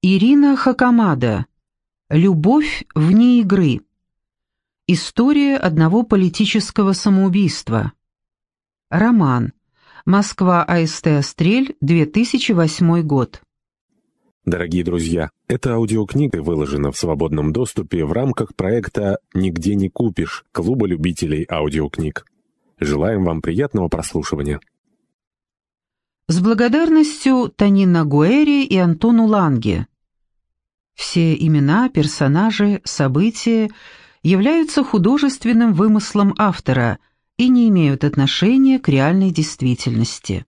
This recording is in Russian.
Ирина Хакамада. Любовь вне игры. История одного политического самоубийства. Роман. Москва АСТ «Острель», 2008 год. Дорогие друзья, эта аудиокнига выложена в свободном доступе в рамках проекта «Нигде не купишь» Клуба любителей аудиокниг. Желаем вам приятного прослушивания. С благодарностью Танина Гуэри и Антону Ланге. Все имена, персонажи, события являются художественным вымыслом автора и не имеют отношения к реальной действительности.